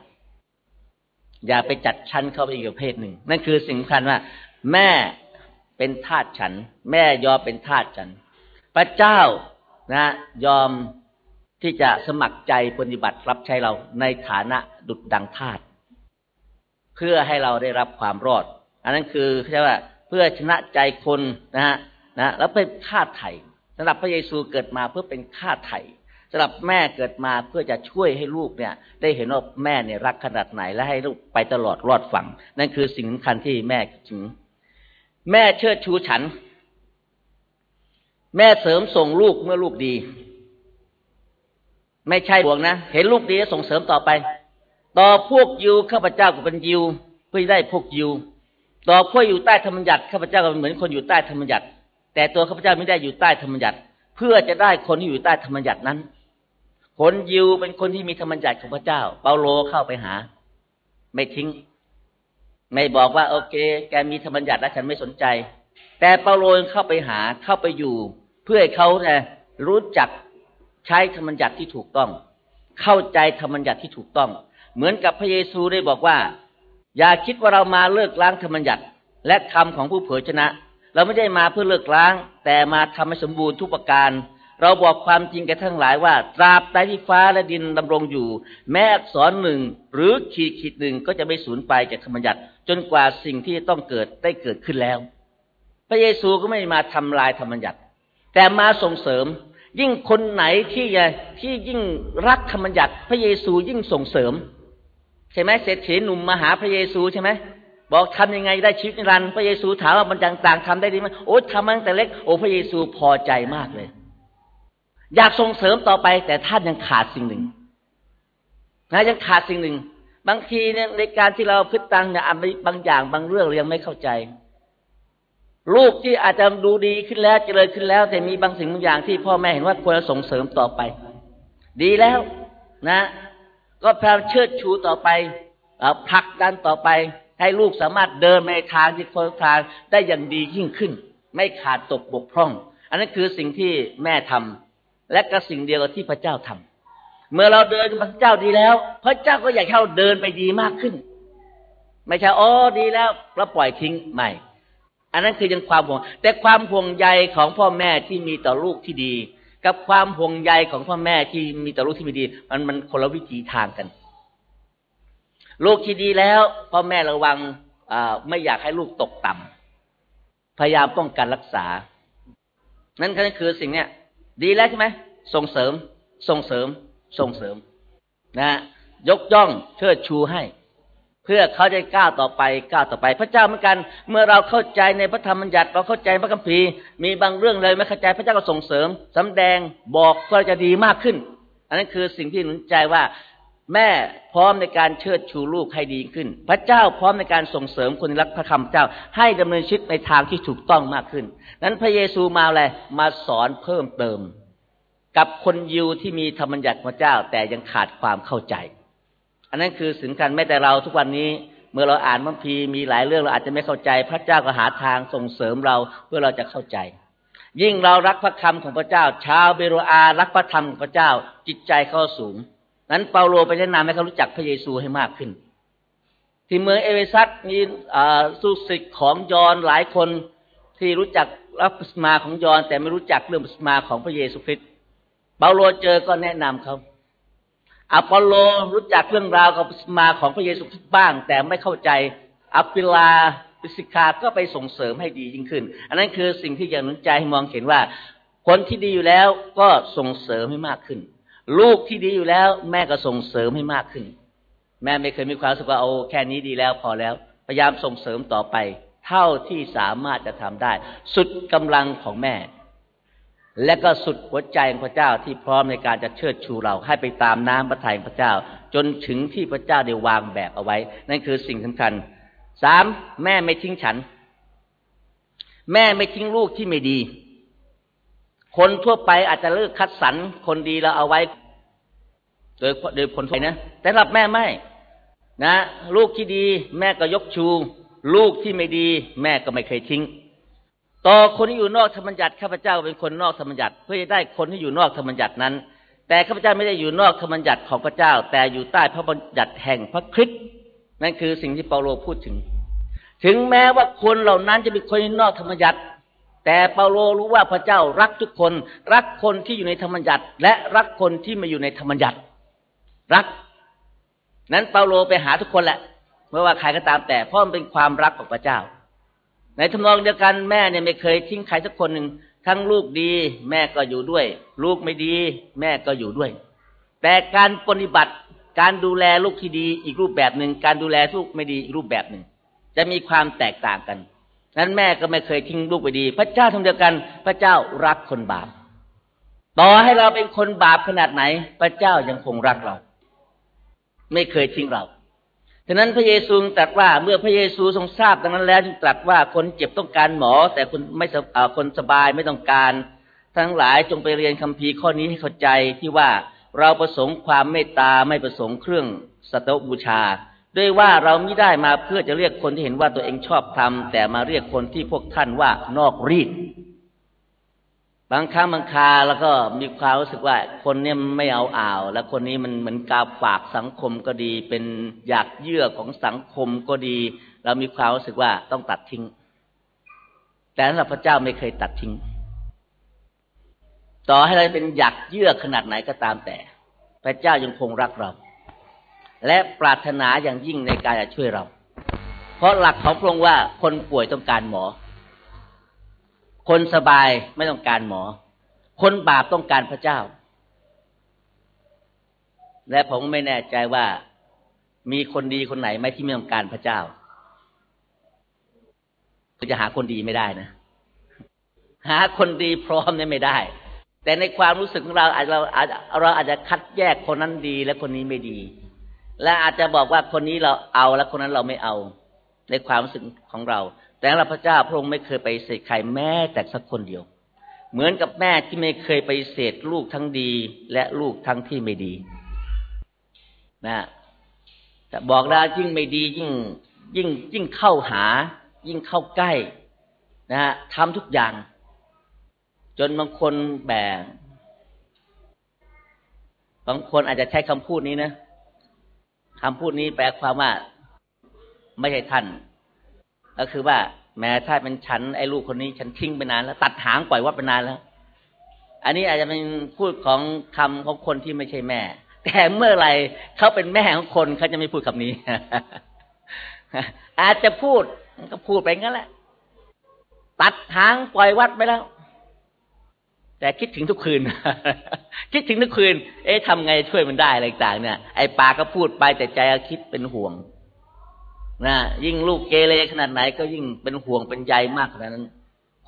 อย่าไปจัดชั้นเข้าไปอีกประเภทหนึ่ง นั่นคือสิ่งสำคัญว่า แม่เป็นทาสฉัน แม่ยอมเป็นทาสฉัน พระเจ้านะ ยอมที่จะสมัครใจปฏิบัติรับใช้เราในฐานะดุจดังทาสเพื่อให้เราได้รับความรอด อันนั้นคือใช่ว่าเพื่อชนะใจคนนะฮะนะแล้วเป็นค่าไถ่สำหรับพระเยซูเกิดมาเพื่อเป็นค่าไถ่สำหรับแม่เกิดมาเพื่อจะช่วยให้ลูกเนี่ย ได้เห็นว่าแม่เนี่ยรักขนาดไหนและให้ลูกไปตลอดรอดฝั่ง นั่นคือสิ่งสำคัญที่แม่ถึง แม่เชิดชูฉัน แม่เสริมส่งลูกเมื่อลูกดี ไม่ใช่ห่วงนะ เห็นลูกดีส่งเสริมต่อไป ต่อพวกยิวข้าพเจ้าก็เป็นยิวเพื่อได้พวกยิว ต่อพวกอยู่ใต้ธรรมยัติข้าพเจ้าก็เหมือนคนอยู่ใต้ธรรมยัติแต่ตัวข้าพเจ้าไม่ได้อยู่ใต้ธรรมยัติเพื่อจะได้คนที่อยู่ใต้ธรรมยัตินั้น คนยิวเป็นคนที่มีธรรมจักรของพระเจ้า เปาโลเข้าไปหา ไม่ทิ้ง ไม่บอกว่า โอเค แกมีธรรมจักรแล้วฉันไม่สนใจ แต่เปาโลเข้าไปหาเข้าไปอยู่ เพื่อให้เขาเนี่ยรู้จักใช้ธรรมจักรที่ถูกต้อง เข้าใจธรรมจักรที่ถูกต้อง เหมือนกับพระเยซูได้บอกว่า อย่าคิดว่าเรามาเลิกล้างธรรมจักรและคำของผู้เผยชนะ เราไม่ได้มาเพื่อเลิกล้าง แต่มาทำให้สมบูรณ์ทุกประการ เราบอกความจริงแก่ทั้งหลายว่า ตราบใดที่ฟ้าและดินดำรงอยู่ แม้อักษรหนึ่งหรือขีดขีดหนึ่งก็จะไม่สูญไปจากธรรมยัติ จนกว่าสิ่งที่ต้องเกิดได้เกิดขึ้นแล้ว พระเยซูก็ไม่มาทำลายธรรมยัติ แต่มาส่งเสริม ยิ่งคนไหนที่ที่ยิ่งรักธรรมยัติ พระเยซูยิ่งส่งเสริม ใช่ไหมเศรษฐีหนุ่มมาหาพระเยซูใช่ไหมบอกทำยังไงได้ชีวิตนิรันดร์พระเยซูถามว่ามันต่างๆทำได้ดีไหมโอ้ทำมาตั้งแต่เล็กโอ้พระเยซูพอใจมากเลย อยากส่งเสริมต่อไป แต่ท่านยังขาดสิ่งหนึ่งนะยังขาดสิ่งหนึ่ง บางทีเนี่ยในการที่เราพิจารณาบางอย่างบางเรื่องเรายังไม่เข้าใจ ลูกที่อาจจะดูดีขึ้นแล้วเจริญขึ้นแล้ว แต่มีบางสิ่งบางอย่างที่พ่อแม่เห็นว่าควรจะส่งเสริมต่อไป ดีแล้วนะ ก็พยายามเชิดชูต่อไปผลักดันต่อไป ให้ลูกสามารถเดินในทางที่คนทางได้อย่างดียิ่งขึ้น ไม่ขาดตกบกพร่อง อันนั้นคือสิ่งที่แม่ทำและก็สิ่งเดียวกับที่พระเจ้าทำเมื่อเราเดินกับพระเจ้าดีแล้ว พระเจ้าก็อยากให้เราเดินไปดีมากขึ้น ไม่ใช่อ๋อดีแล้วแล้วปล่อยทิ้งไม่อันนั้นคือยังความห่วง แต่ความห่วงใยของพ่อแม่ที่มีต่อลูกที่ดี กับความห่วงใยของพ่อแม่ที่มีต่อลูกที่ไม่ดี มันมันคนละวิธีทางกัน ลูกที่ดีแล้วพ่อแม่ระวังไม่อยากให้ลูกตกต่ำพยายามป้องกันรักษา นั่นก็คือสิ่งเนี้ยดีแล้วใช่ไหมส่งเสริม ส่งเสริม ส่งเสริม นะ ยกย่องเชิดชูให้ พื่อพื่อเขาจะก้าวต่อไปก้าวต่อไป พระเจ้าเหมือนกัน เมื่อเราเข้าใจในพระธรรมบัญญัติเราเข้าใจพระคัมภีร์มีบางเรื่องเลยไม่เข้าใจพระเจ้าก็ส่งเสริมสำแดงบอกเพื่อจะดีมากขึ้น อันนั้นคือสิ่งที่หนุนใจว่า แม่พร้อมในการเชิดชูลูกให้ดีขึ้น พระเจ้าพร้อมในการส่งเสริมคนรักพระคำเจ้า ให้ดำเนินชีวิตในทางที่ถูกต้องมากขึ้น นั้นพระเยซูมาอะไรมาสอนเพิ่มเติม กับคนยิวที่มีธรรมบัญญัติพระเจ้าแต่ยังขาดความเข้าใจ อันนั้นคือสิ่งกันแม้แต่เราทุกวันนี้ เมื่อเราอ่านมัมพีมีหลายเรื่องเราอาจจะไม่เข้าใจ พระเจ้าก็หาทางส่งเสริมเราเพื่อเราจะเข้าใจ ยิ่งเรารักพระคำของพระเจ้า ชาวเบโรอารักพระธรรมของพระเจ้า จิตใจเขาสูงนั้นเปาโลไปแนะนำให้เขารู้จักพระเยซูให้มากขึ้น ที่เมืองเอเวซัสมีสุสิกของยอนหลายคนที่รู้จักรับสมาของยอนแต่ไม่รู้จักเรื่องสมาของพระเยซูคริสต์เปาโลเจอก็แนะนำเขา อพอลโลรู้จักเรื่องราวกับมาของพระเยซูคริสต์บ้าง แต่ไม่เข้าใจอัปิลาปิสิกาก็ไปส่งเสริมให้ดียิ่งขึ้น อันนั้นคือสิ่งที่อยากหนุนใจให้มองเห็นว่า คนที่ดีอยู่แล้วก็ส่งเสริมให้มากขึ้น ลูกที่ดีอยู่แล้ว แม่ก็ส่งเสริมให้มากขึ้น แม่ไม่เคยมีความสุขว่าเอาแค่นี้ดีแล้วพอแล้ว พยายามส่งเสริมต่อไป เท่าที่สามารถจะทำได้ สุดกำลังของแม่ และก็สุดหัวใจของพระเจ้าที่พร้อมในการจะเชิดชูเราให้ไปตามน้ำพระทัยของพระเจ้า จนถึงที่พระเจ้าได้วางแบบเอาไว้ นั่นคือสิ่งสำคัญสามแม่ไม่ทิ้งฉัน แม่ไม่ทิ้งลูกที่ไม่ดี คนทั่วไปอาจจะเลิกคัดสรรคนดีเราเอาไว้ โดยโดยผลไปนะแต่สำหรับแม่ไม่นะ ลูกที่ดี แม่ก็ยกชู ลูกที่ไม่ดี แม่ก็ไม่เคยทิ้ง ต่อคนที่อยู่นอกธรรมบัญญัติข้าพเจ้าเป็นคนนอกธรรมบัญญัติเพื่อจะได้คนที่อยู่นอกธรรมบัญญัตินั้น แต่ข้าพเจ้าไม่ได้อยู่นอกธรรมบัญญัติของพระเจ้า แต่อยู่ใต้พระบัญญัติแห่งพระคริสต์นั่นคือสิ่งที่เปาโลพูดถึง ถึงแม้ว่าคนเหล่านั้นจะเป็นคนนอกธรรมบัญญัติ แต่เปาโลรู้ว่าพระเจ้ารักทุกคน รักคนที่อยู่ในธรรมบัญญัติ และรักคนที่ไม่อยู่ในธรรมบัญญัติ รัก นั้นเปาโลไปหาทุกคนแหละไม่ว่าใครก็ตามแต่เพราะมันเป็นความรักของพระเจ้า ในทำนองเดียวกันแม่เนี่ยไม่เคยทิ้งใครสักคนหนึ่งทั้งลูกดี แม่ก็อยู่ด้วย ลูกไม่ดี แม่ก็อยู่ด้วย แต่การปฏิบัติการดูแลลูกที่ดีอีกรูปแบบหนึ่งการดูแลลูกไม่ดีอีกรูปแบบหนึ่งจะมีความแตกต่างกันนั้นแม่ก็ไม่เคยทิ้งลูกไปดี พระเจ้าทำเดียวกัน พระเจ้ารักคนบาป ต่อให้เราเป็นคนบาปขนาดไหน พระเจ้ายังคงรักเรา ไม่เคยทิ้งเรา ฉะนั้นพระเยซูตรัสว่าเมื่อพระเยซูทรงทราบดังนั้นแล้วจึงตรัสว่าคนเจ็บต้องการหมอ แต่คนไม่คนสบายไม่ต้องการ ทั้งหลายจงไปเรียนคัมภีร์ข้อนี้ให้เข้าใจที่ว่าเราประสงค์ความเมตตาไม่ประสงค์เครื่องสัตบูชา ด้วยว่าเราไม่ได้มาเพื่อจะเรียกคนที่เห็นว่าตัวเองชอบทำแต่มาเรียกคนที่พวกท่านว่านอกรีด บางครั้งบางคาแล้วก็มีความรู้สึกว่า คนนี้ไม่เอาอ่าว แล้วคนนี้มันเหมือนกาฝากสังคมก็ดี เป็นอยากเยื่อของสังคมก็ดี เรามีความรู้สึกว่าต้องตัดทิ้ง แต่สำหรับพระเจ้าไม่เคยตัดทิ้ง ต่อให้เราเป็นอยากเยื่อขนาดไหนก็ตามแต่ พระเจ้ายังคงรักเรา และปรารถนาอย่างยิ่งในการจะช่วยเรา เพราะหลักของพระองค์ว่าคนป่วยต้องการหมอ คนสบายไม่ต้องการหมอ คนบาปต้องการพระเจ้า และผมไม่แน่ใจว่ามีคนดีคนไหนไหมที่ไม่ต้องการพระเจ้าจะหาคนดีไม่ได้นะ หาคนดีพร้อมเนี่ยไม่ได้ แต่ในความรู้สึกของเราอาจเราอาจเราอาจจะคัดแยกคนนั้นดีและคนนี้ไม่ดี และอาจจะบอกว่าคนนี้เราเอาและคนนั้นเราไม่เอา ในความรู้สึกของเรา แต่พระเจ้าพระองค์ไม่เคยไปเสดใครแม้แต่สักคนเดียว เหมือนกับแม่ที่ไม่เคยไปเสดลูกทั้งดี และลูกทั้งที่ไม่ดีนะแต่บอกได้ยิ่งไม่ดียิ่ง ยิ่งยิ่งเข้าหา ยิ่งเข้าใกล้ นะฮะทำทุกอย่าง จนบางคนแบ่งบางคนอาจจะใช้คำพูดนี้นะคำพูดนี้แปลความว่า ไม่ใช่ท่าน ก็คือว่าแม้ถ้าเป็นฉันไอ้ลูกคนนี้ฉันทิ้งไปนานแล้ว ตัดหางปล่อยวัดไปนานแล้ว อันนี้อาจจะเป็นพูดของคำของคนที่ไม่ใช่แม่ แต่เมื่อไรเขาเป็นแม่ของคนเขาจะไม่พูดคำนี้ อาจจะพูดก็พูดไปงั้นแหละ ตัดหางปล่อยวัดไปแล้ว แต่คิดถึงทุกคืน คิดถึงทุกคืน เอ๊ะทำไงช่วยมันได้อะไรต่างเนี่ยไอ้ปากก็พูดไปแต่ใจคิดเป็นห่วง นะยิ่งลูกเกเรขนาดไหนก็ยิ่งเป็นห่วงเป็นใยมากขนาดนั้น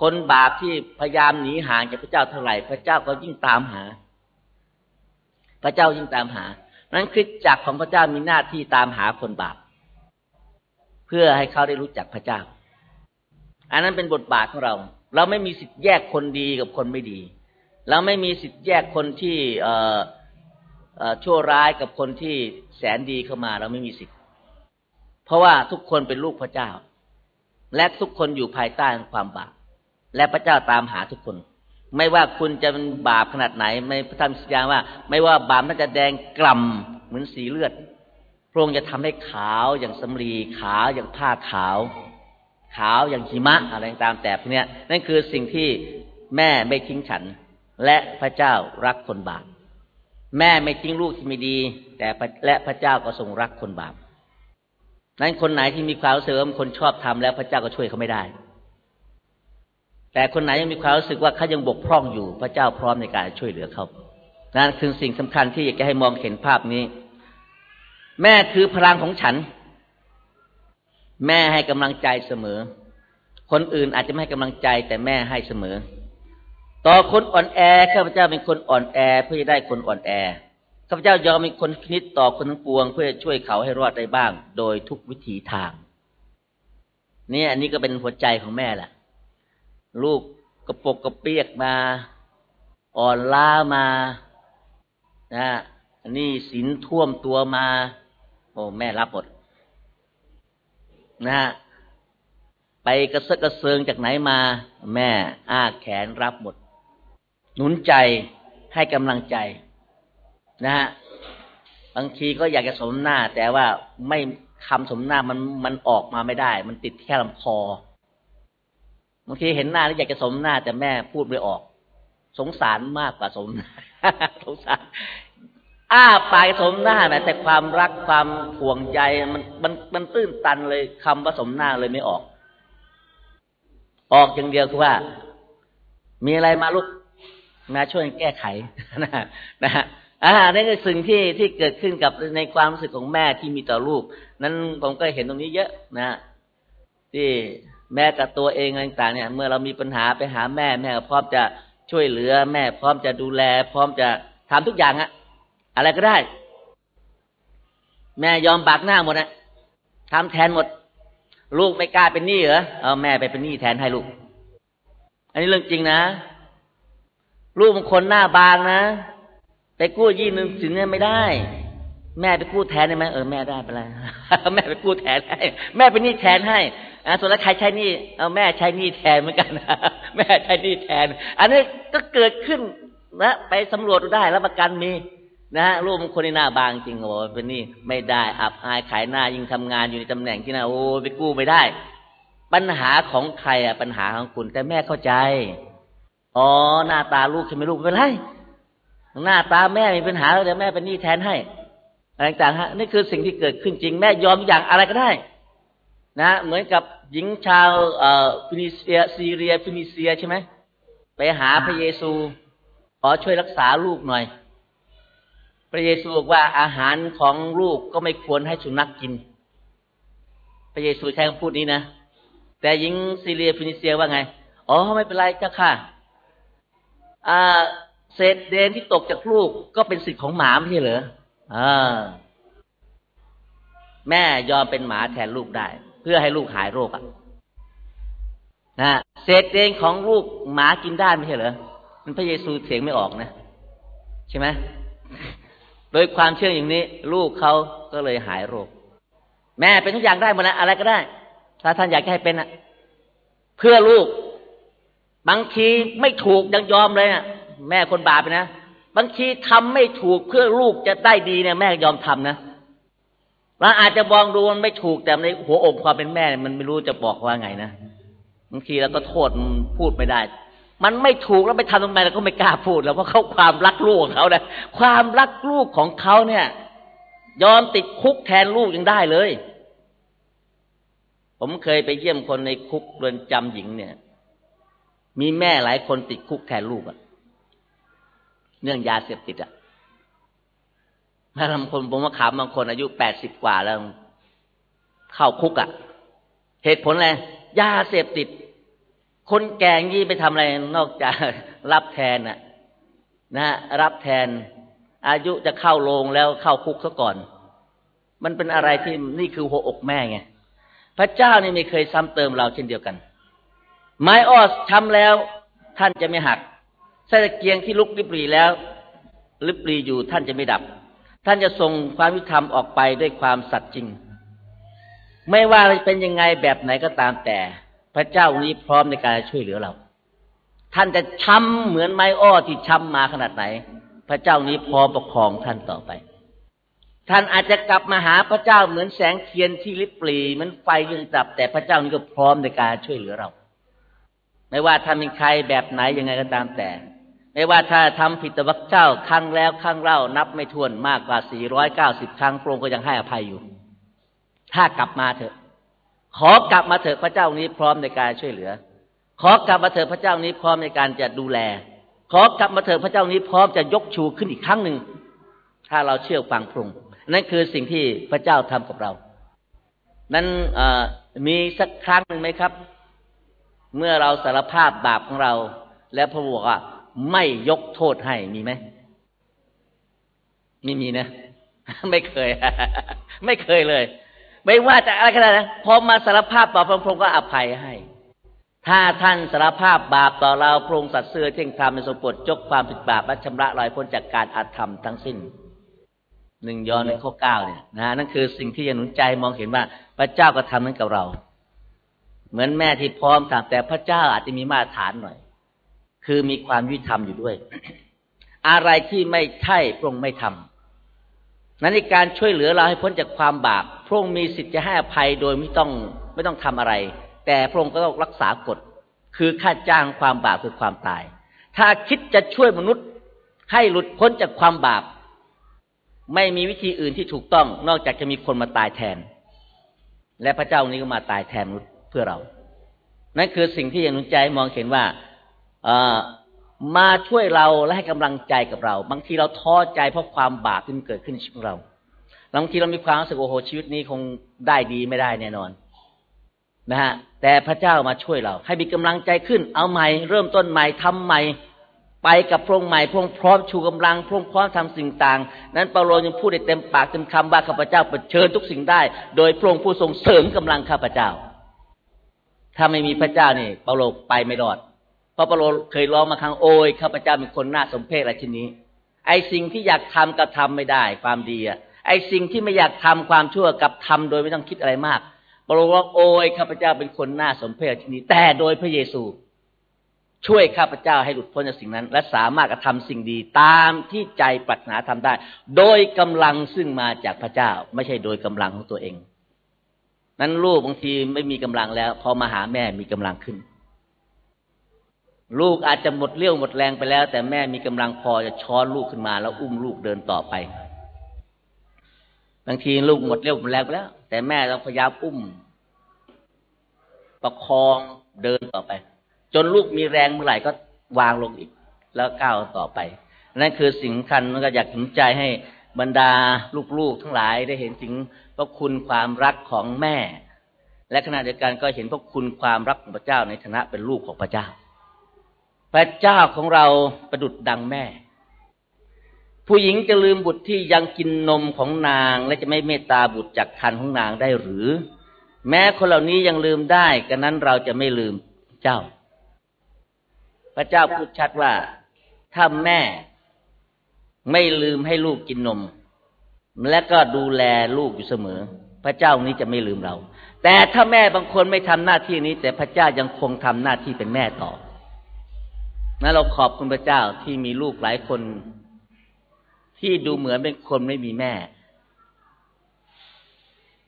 คนบาปที่พยายามหนีห่างจากพระเจ้าเท่าไหร่พระเจ้าก็ยิ่งตามหา พระเจ้ายิ่งตามหานั้นคริสจักรของพระเจ้ามีหน้าที่ตามหาคนบาป เพื่อให้เขาได้รู้จักพระเจ้า อันนั้นเป็นบทบาทของเรา เราไม่มีสิทธิ์แยกคนดีกับคนไม่ดี เราไม่มีสิทธิ์แยกคนที่ชั่วร้ายกับคนที่แสนดีเข้ามา เราไม่มีสิทธิ์ เพราะว่าทุกคนเป็นลูกพระเจ้า และทุกคนอยู่ภายใต้ความบาปและพระเจ้าตามหาทุกคน ไม่ว่าคุณจะเป็นบาปขนาดไหน ไม่พระธรรมสัญญาว่า ไม่ว่าบาปนั้นจะแดงกล่ำเหมือนสีเลือดพระองค์จะทำให้ขาวอย่างสำลีขาวอย่างผ้าขาว ขาวอย่างหิมะอะไรตามแต่พวกนี้นั่นคือสิ่งที่แม่ไม่ทิ้งฉัน และพระเจ้ารักคนบาปแม่ไม่ทิ้งลูกที่ไม่ดี แต่และพระเจ้าก็ทรงรักคนบาป นั้นคนไหนที่มีความรู้สึกว่าคนชอบทำแล้วพระเจ้าก็ช่วยเขาไม่ได้ แต่คนไหนยังมีความรู้สึกว่าเขายังบกพร่องอยู่ พระเจ้าพร้อมในการช่วยเหลือเขา นั่นคือสิ่งสำคัญที่อยากจะให้มองเห็นภาพนี้ แม่คือพลังของฉัน แม่ให้กำลังใจเสมอ คนอื่นอาจจะไม่ให้กำลังใจแต่แม่ให้เสมอ ต่อคนอ่อนแอข้าพเจ้าเป็นคนอ่อนแอเพื่อจะได้คนอ่อนแอ ข้าพเจ้ายอมเป็นคนคิดต่อคนทั้งปวง เพื่อช่วยเขาให้รอดได้บ้าง โดยทุกวิถีทางนี่อันนี้ก็เป็นหัวใจของแม่แหละลูกกระปกกระเปียกมา อ่อนล้ามานะอันนี้สินท่วมตัวมา โอ้แม่รับหมดนะฮะไปกระเซาะกระเซิงจากไหนมา แม่อ้าแขนรับหมด หนุนใจให้กำลังใจ นะฮะบางทีก็อยากจะสมหน้า แต่ว่าไม่คำสมหน้ามันมันออกมาไม่ได้ มันติดแค่ลำคอบางทีเห็นหน้าแล้วอยากจะสมหน้า แต่แม่พูดไม่ออก สงสารมากกว่าสมสงสารอ้าปากสมหน้าแม้แต่ความรักความห่วงใยมันมันมันตื้นตันเลยคำว่าสมหน้าเลยไม่ออก ออกอย่างเดียวคือว่า มีอะไรมาลูกมาช่วยแก้ไขนะฮะ อ่านี่คือสิ่งที่ที่เกิดขึ้นกับในความรู้สึกของแม่ที่มีต่อลูก นั้นผมก็เห็นตรงนี้เยอะนะที่แม่กับตัวเองต่างๆเนี่ย เมื่อเรามีปัญหาไปหาแม่แม่พร้อมจะช่วยเหลือ แม่พร้อมจะดูแล พร้อมจะทำทุกอย่างอะอะไรก็ได้ แม่ยอมบากหน้าหมดนะทำแทนหมด ลูกไม่กล้าเป็นหนี้เหรอเอาแม่ไปเป็นหนี้แทนให้ลูก อันนี้เรื่องจริงนะ ลูกบางคนหน้าบางนะ ไปกู้ยี่หนึ่งสินเนี่ยไม่ได้ แม่ไปกู้แทนได้ไหมเออแม่ได้ไปแล้วแม่ไปกู้แทนให้แม่เป็นหนี้แทนให้อ่าส่วนแล้วใครใช้นี้เอาแม่ใช้นี้แทนเหมือนกันแม่ใช้นี้แทน อันนี้ก็เกิดขึ้นนะไปสำรวจดูได้แล้วประกันมีนะฮะรูปคนในหน้าบางจริงโอ้เป็นนี่ไม่ได้อับอายขายหน้ายิ่งทำงานอยู่ในตำแหน่งที่น่าโอ้ไปกู้ไม่ได้ ปัญหาของใครอะปัญหาของคุณ แต่แม่เข้าใจ อ๋อหน้าตาลูกใช่ไหมลูกไม่เป็นไร หน้าตาแม่มีปัญหาแล้วแต่แม่เป็นหนี้แทนให้อะไรต่างๆฮะนี่คือสิ่งที่เกิดขึ้นจริง แม่ยอมอย่างอะไรก็ได้ นะ เหมือนกับหญิงชาวเอ่อฟินิเซียซีเรียฟินิเซียใช่ไหมไปหาพระเยซู ขอช่วยรักษาลูกหน่อย พระเยซูบอกว่าอาหารของลูกก็ไม่ควรให้สุนัขกิน พระเยซูใช้คำพูดนี้นะแต่หญิงซีเรียฟินิเซียว่าไง อ๋อไม่เป็นไรเจ้าค่ะ อ่า เศษเดนที่ตกจากลูกก็เป็นสิทธิ์ของหมาไม่ใช่เหรออ่าแม่ยอมเป็นหมาแทนลูกได้ เพื่อให้ลูกหายโรคอะนะเศษเดนของลูกหมากินได้ไม่ใช่เหรอมันพระเยซูเสียงไม่ออกนะ ใช่ไหมโดยความเชื่ออย่างนี้ ลูกเขาก็เลยหายโรค แม่เป็นทุกอย่างได้หมดนะอะไรก็ได้ ถ้าท่านอยากให้เป็นอะ เพื่อลูก บางทีไม่ถูกยังยอมเลยอะ แม่คนบาปนะบางทีทำไม่ถูกเพื่อลูกจะได้ดีเนี่ยแม่ยอมทำนะเราอาจจะมองดูมันไม่ถูกแต่ในหัวอกความเป็นแม่มันไม่รู้จะบอกว่าไงนะบางทีเราก็โทษพูดไม่ได้ มันไม่ถูกแล้วไปทำตรงไหนเราก็ไม่กล้าพูดแล้วเพราะเขาความรักลูกของเขาเนี่ยความรักลูกของเขาเนี่ย ยอมติดคุกแทนลูกยังได้เลย ผมเคยไปเยี่ยมคนในคุกเรือนจำหญิงเนี่ย มีแม่หลายคนติดคุกแทนลูกอะ เรื่องยาเสพติดอะถ้าบางคนผมว่าขามบางคนอายุแปดสิบกว่าแล้ว เข้าคุกอะ่ะ เหตุผลอะไรยาเสพติด คนแก่ยี่ไปทำอะไรนอกจากรับแทนน่ะ นะรับแทน อายุจะเข้าโรงแล้วเข้าคุกซะก่อน มันเป็นอะไรที่นี่คือหัวอกแม่ไงพระเจ้านี่ไม่เคยซ้ำเติมเราเช่นเดียวกัน ไม้อ้อช้ำแล้ว ท่านจะไม่หัก ไส้ตะเกียงที่ลุกริบรีแล้วลิบรีอยู่ท่านจะไม่ดับ ท่านจะส่งความยุติธรรมออกไปด้วยความสัตย์จริง ไม่ว่าจะเป็นยังไงแบบไหนก็ตามแต่ พระเจ้านี้พร้อมในการช่วยเหลือเรา ท่านจะช้ำเหมือนไม้อ้อที่ช้ำมาขนาดไหน พระเจ้านี้พร้อมประคองท่านต่อไป ท่านอาจจะกลับมาหาพระเจ้าเหมือนแสงเทียนที่ลิบปรีเหมือนไฟยังดับ แต่พระเจ้านี้ก็พร้อมในการช่วยเหลือเรา ไม่ว่าท่านเป็นใครแบบไหนยังไงก็ตามแต่ ไม่ว่าถ้าทำผิดต่อพระเจ้าครั้งแล้วครั้งเล่านับไม่ถ้วนมากกว่าสี่ร้อยเก้าสิบครั้งพระองค์ก็ยังให้อภัยอยู่ ถ้ากลับมาเถอะ ขอกลับมาเถอะพระเจ้านี้พร้อมในการช่วยเหลือ ขอกลับมาเถอะพระเจ้านี้พร้อมในการจะดูแล ขอกลับมาเถอะพระเจ้านี้พร้อมจะยกชูขึ้นอีกครั้งหนึ่ง ถ้าเราเชื่อฟังพระองค์นั่นคือสิ่งที่พระเจ้าทำกับเรา นั้นมีสักครั้งหนึ่งไหมครับ เมื่อเราสารภาพบาปของเรา แล้วพระบอกว่า ไม่ยกโทษให้มีไหมไม่มีนะ ไม่เคย ไม่เคยเลย ไม่ว่าจะอะไรก็ได้นะพอมาสารภาพต่อพระองค์ก็อภัยให้ ถ้าท่านสารภาพบาปต่อเราพระองค์สัตว์เสื้อเที่ยงธรรมในสมบทจกความผิดบาปและชำระลอยพ้นจากการอาธรรมทั้งสิ้นหนึ่งยอนในข้อเก้าเนี่ยนะนั่นคือสิ่งที่จะหนุนใจมองเห็นว่าพระเจ้าก็ทำนั้นกับเรา เหมือนแม่ที่พร้อมแต่พระเจ้าอาจจะมีมาตรฐานหน่อย คือมีความยุติธรรมอยู่ด้วย อะไรที่ไม่ใช่พระองค์ไม่ทำนั้นในการช่วยเหลือเราให้พ้นจากความบาปพระองค์มีสิทธิ์จะให้อภัยโดยไม่ต้องไม่ต้องทำอะไร แต่พระองค์ก็ต้องรักษากฎ คือค่าจ้างความบาปคือความตาย ถ้าคิดจะช่วยมนุษย์ให้หลุดพ้นจากความบาป ไม่มีวิธีอื่นที่ถูกต้อง นอกจากจะมีคนมาตายแทน และพระเจ้านี้ก็มาตายแทนมนุษย์เพื่อเรา นั่นคือสิ่งที่ยังนุนใจมองเห็นว่า มาช่วยเราและให้กำลังใจกับเรา บางทีเราท้อใจเพราะความบาปที่มันเกิดขึ้นในชีวิตเราบางทีเรามีความรู้สึกโอ้โหชีวิตนี้คงได้ดีไม่ได้แน่นอนนะฮะแต่พระเจ้ามาช่วยเรา ให้มีกำลังใจขึ้น เอาใหม่เริ่มต้นใหม่ทำใหม่ไปกับพระองค์ใหม่พระองค์พร้อมชูกำลังพระองค์พร้อมทำสิ่งต่าง นั้นเปาโลยังพูดได้เต็มปากเต็มคำว่าข้าพเจ้าเผชิญทุกสิ่งได้ โดยพระองค์ผู้ทรงเสริมกำลังข้าพเจ้า ถ้าไม่มีพระเจ้านี่เปาโลไปไม่รอด พระปโลเคยร้องมาครั้งโอ้ยข้าพเจ้าเป็นคนน่าสมเพชอะไรชนี้ ไอ้สิ่งที่อยากทำกับทำไม่ได้ ความดีอะไอ้สิ่งที่ไม่อยากทำความชั่วกับทำโดยไม่ต้องคิดอะไรมากปโลว่าโอ้ยข้าพเจ้าเป็นคนน่าสมเพชชนี้ แต่โดยพระเยซู ช่วยข้าพเจ้าให้หลุดพ้นจากสิ่งนั้น และสามารถกระทำสิ่งดีตามที่ใจปรารถนาทำได้ โดยกำลังซึ่งมาจากพระเจ้า ไม่ใช่โดยกำลังของตัวเองนั้นลูกบางทีไม่มีกำลังแล้ว พอมาหาแม่มีกำลังขึ้น ลูกอาจจะหมดเลี้ยวหมดแรงไปแล้ว แต่แม่มีกำลังพอจะช้อนลูกขึ้นมา แล้วอุ้มลูกเดินต่อไป บางทีลูกหมดเลี้ยวหมดแรงไปแล้ว แต่แม่ต้องพยายามอุ้ม ประคองเดินต่อไป จนลูกมีแรงเมื่อไหร่ก็วางลงอีก แล้วก้าวต่อไป นั่นคือสิ่งสำคัญก็อยากถึงใจให้บรรดาลูกๆทั้งหลายได้เห็นถึงพระคุณความรักของแม่ และขณะเดียวกันก็เห็นพระคุณความรักของพระเจ้าในฐานะเป็นลูกของพระเจ้า พระเจ้าของเราประดุดดังแม่ ผู้หญิงจะลืมบุตรที่ยังกินนมของนาง และจะไม่เมตตาบุตรจากคันของนางได้หรือ แม้คนเหล่านี้ยังลืมได้กันนั้นเราจะไม่ลืมเจ้า พระเจ้าพูดชัดว่า ถ้าแม่ไม่ลืมให้ลูกกินนม และก็ดูแลลูกอยู่เสมอ พระเจ้านี้จะไม่ลืมเรา แต่ถ้าแม่บางคนไม่ทำหน้าที่นี้ แต่พระเจ้ายังคงทำหน้าที่เป็นแม่ต่อ นั้นเราขอบคุณพระเจ้าที่มีลูกหลายคน ที่ดูเหมือนเป็นคนไม่มีแม่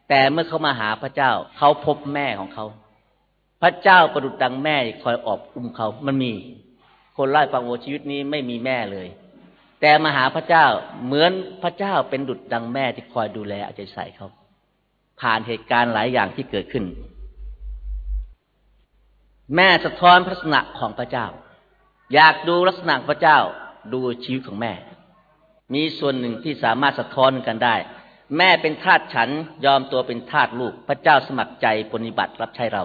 แต่เมื่อเขามาหาพระเจ้า เขาพบแม่ของเขา พระเจ้าประดุจดังแม่คอยอบอุ้มเขา มันมี คนไล่ฟังโอชีวิตนี้ไม่มีแม่เลย แต่มาหาพระเจ้าเหมือนพระเจ้าเป็นดุจดังแม่ที่คอยดูแลเอาใจใส่เขา ผ่านเหตุการณ์หลายอย่างที่เกิดขึ้น แม่สะท้อนพระสนะของพระเจ้า อยากดูลักษณะพระเจ้าดูชีวิตของแม่ มีส่วนหนึ่งที่สามารถสะท้อนกันได้ แม่เป็นทาสฉันยอมตัวเป็นทาสลูก พระเจ้าสมัครใจปฏิบัติรับใช้เรา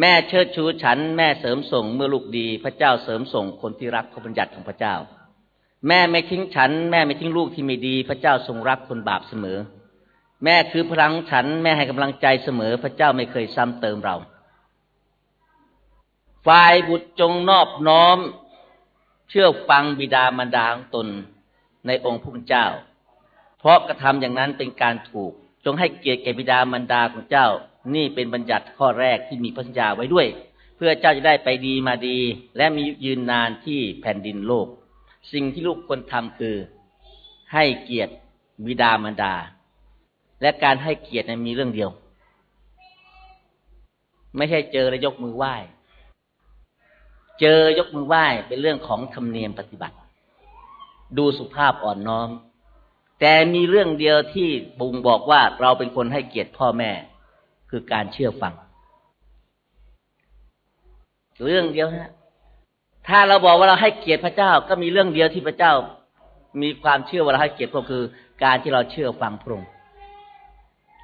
แม่เชิดชูฉัน แม่เสริมส่งเมื่อลูกดี พระเจ้าเสริมส่งคนที่รักพระบัญญัติของพระเจ้า แม่ไม่ทิ้งฉัน แม่ไม่ทิ้งลูกที่ไม่ดี พระเจ้าทรงรักคนบาปเสมอ แม่คือพลังฉัน แม่ให้กำลังใจเสมอ พระเจ้าไม่เคยซ้ำเติมเรา ฝ่ายบุตรจงนอบน้อม เชื่อฟังบิดามารดาของตนในองค์พระเจ้า เพราะกระทำอย่างนั้นเป็นการถูก จงให้เกียรติแก่บิดามารดาของเจ้า นี่เป็นบัญญัติข้อแรกที่มีพระสัญญาไว้ด้วย เพื่อเจ้าจะได้ไปดีมาดี และมียืนนานที่แผ่นดินโลก สิ่งที่ลูกควรทำคือ ให้เกียรติบิดามารดา และการให้เกียรติมีเรื่องเดียว ไม่ใช่เจอแล้วยกมือไหว้ เจอยกมือไหว้เป็นเรื่องของธรรมเนียมปฏิบัติ ดูสุภาพอ่อนน้อม แต่มีเรื่องเดียวที่บุงบอกว่าเราเป็นคนให้เกียรติพ่อแม่ คือการเชื่อฟัง เรื่องเดียวฮะถ้าเราบอกว่าเราให้เกียรติพระเจ้า ก็มีเรื่องเดียวที่พระเจ้า มีความเชื่อว่าเราให้เกียรติก็คือ การที่เราเชื่อฟังพระองค์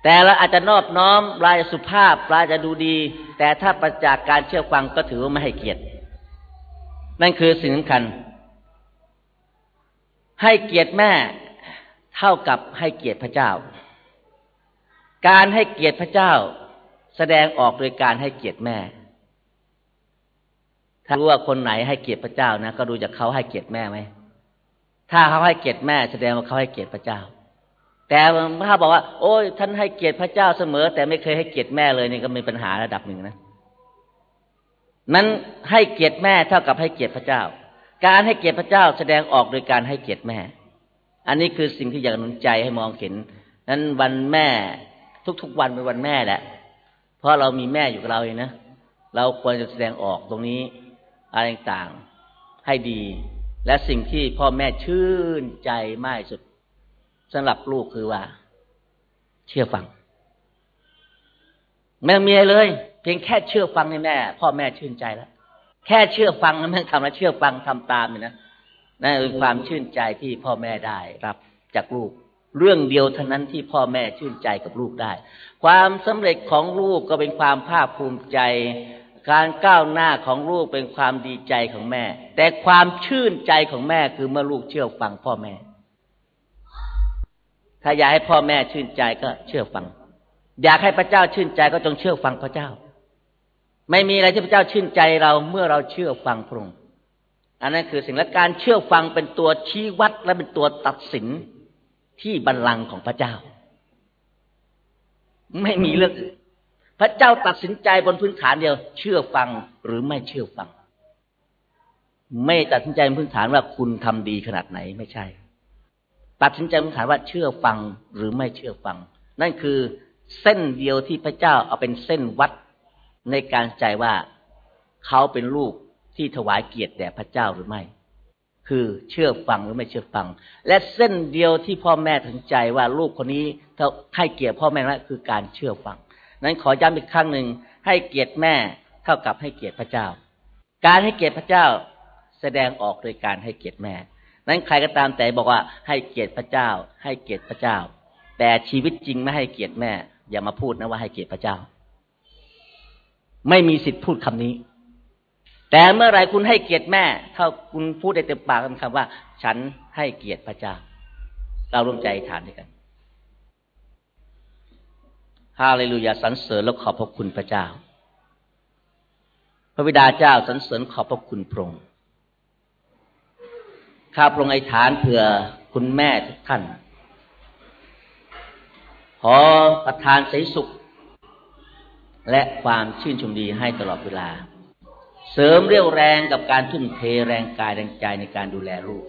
แต่เราอาจจะนอบน้อมรายสุภาพรายจะดูดี แต่ถ้าประจากการเชื่อฟังก็ถือว่าไม่ให้เกียรติ นั่นคือสิ่งสำคัญ ให้เกียรติแม่เท่ากับให้เกียรติพระเจ้า การให้เกียรติพระเจ้า แสดงออกโดยการให้เกียรติแม่ ถ้ารู้ว่าคนไหนให้เกียรติพระเจ้านะ ก็ดูจากเขาให้เกียรติแม่ไหม ถ้าเขาให้เกียรติแม่ แสดงว่าเขาให้เกียรติพระเจ้า แต่ถ้าบอกว่า โอ้ยท่านให้เกียรติพระเจ้าเสมอ แต่ไม่เคยให้เกียรติแม่เลยนี่ก็มีปัญหาระดับหนึ่งนะ นั้นให้เกียรติแม่เท่ากับให้เกียรติพระเจ้า การให้เกียรติพระเจ้าแสดงออกโดยการให้เกียรติแม่ อันนี้คือสิ่งที่อยากหนุนใจให้มองเห็น นั้นวันแม่ทุกๆวันเป็นวันแม่แหละ เพราะเรามีแม่อยู่กับเราเองนะ เราควรจะแสดงออกตรงนี้อะไรต่างๆให้ดี และสิ่งที่พ่อแม่ชื่นใจมากสุดสำหรับลูกคือว่า เชื่อฟัง ไม่มีอะไรเลย พียงแค่เชื่อฟังในแม่พ่อแม่ชื่นใจแล้ว แค่เชื่อฟังแล้วไม่ทำแล้วเชื่อฟังทำตามเนี่ยนะนั่นคือความชื่นใจที่พ่อแม่ได้รับจากลูก เรื่องเดียวเท่านั้นที่พ่อแม่ชื่นใจกับลูกได้ ความสำเร็จของลูกก็เป็นความภาคภูมิใจ การก้าวหน้าของลูกเป็นความดีใจของแม่ แต่ความชื่นใจของแม่คือเมื่อลูกเชื่อฟังพ่อแม่ ถ้าอยากให้พ่อแม่ชื่นใจก็เชื่อฟัง อยากให้พระเจ้าชื่นใจก็จงเชื่อฟังพระเจ้า ไม่มีอะไรที่พระเจ้าชื่นใจเราเมื่อเราเชื่อฟังพระองค์อันนั้นคือสิ่งและการเชื่อฟังเป็นตัวชี้วัดและเป็นตัวตัดสินที่บัลลังก์ของพระเจ้า ไม่มีเรื่องพระเจ้าตัดสินใจบนพื้นฐานเดียว เชื่อฟังหรือไม่เชื่อฟัง ไม่ตัดสินใจบนพื้นฐานว่าคุณทำดีขนาดไหนไม่ใช่ ตัดสินใจบนพื้นฐานว่าเชื่อฟังหรือไม่เชื่อฟัง นั่นคือเส้นเดียวที่พระเจ้าเอาเป็นเส้นวัด ในการใจว่าเขาเป็นลูกที่ถวายเกียรติแด่พระเจ้าหรือไม่ คือเชื่อฟังหรือไม่เชื่อฟัง และเส้นเดียวที่พ่อแม่ถึงใจว่าลูกคนนี้ให้เกียรติพ่อแม่นั้นคือการเชื่อฟัง นั้นขอย้ำอีกครั้งหนึ่งให้เกียรติแม่เท่ากับให้เกียรติพระเจ้า การให้เกียรติพระเจ้าแสดงออกโดยการให้เกียรติแม่ นั้นใครก็ตามแต่บอกว่าให้เกียรติพระเจ้า ให้เกียรติพระเจ้า แต่ชีวิตจริงไม่ให้เกียรติแม่ อย่ามาพูดนะว่าให้เกียรติพระเจ้า ไม่มีสิทธิ์พูดคำนี้ แต่เมื่อไรคุณให้เกียรติแม่ ถ้าคุณพูดได้เต็มปากคำว่า ฉันให้เกียรติพระเจ้า เราร่วมใจฐานด้วยกันฮาเลลูยาสรรเสริญและขอบพระคุณพระเจ้า พระบิดาเจ้าสรรเสริญขอบพระคุณพระองค์ข้าพระองค์ไอฐานเผื่อคุณแม่ทุกท่าน ขอประทานสีสุข และความชื่นชมดีให้ตลอดเวลา เสริมเรี่ยวแรงกับการทุ่มเทแรงกายแรงใจในการดูแลลูก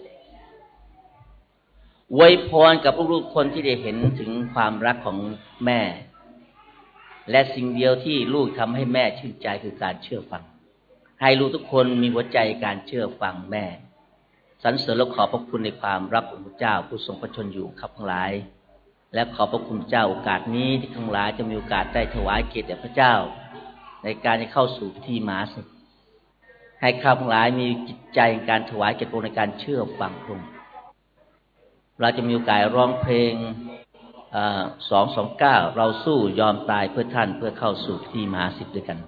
ไวยพรกับลูกๆคนที่ได้เห็นถึงความรักของแม่ และสิ่งเดียวที่ลูกทำให้แม่ชื่นใจคือการเชื่อฟัง ให้ลูกทุกคนมีหัวใจการเชื่อฟังแม่สรรเสริญและขอบพระคุณในความรับของพระเจ้าผู้ทรงพระชนอยู่ครับทั้งหลาย และขอพระคุณเจ้าโอกาสนี้ที่ทั้งหลายจะมีโอกาสได้ถวายเกียรติแด่พระเจ้า ในการจะเข้าสู่ที่มาสให้ข้าทั้งหลายมีจิตใจในการถวายเกียรติในการเชื่อฟังพระองค์เราจะมีโอกาสร้องเพลงสองสองเก้าเราสู้ยอมตายเพื่อท่านเพื่อเข้าสู่ที่มหาสิทธิ์ด้วยกัน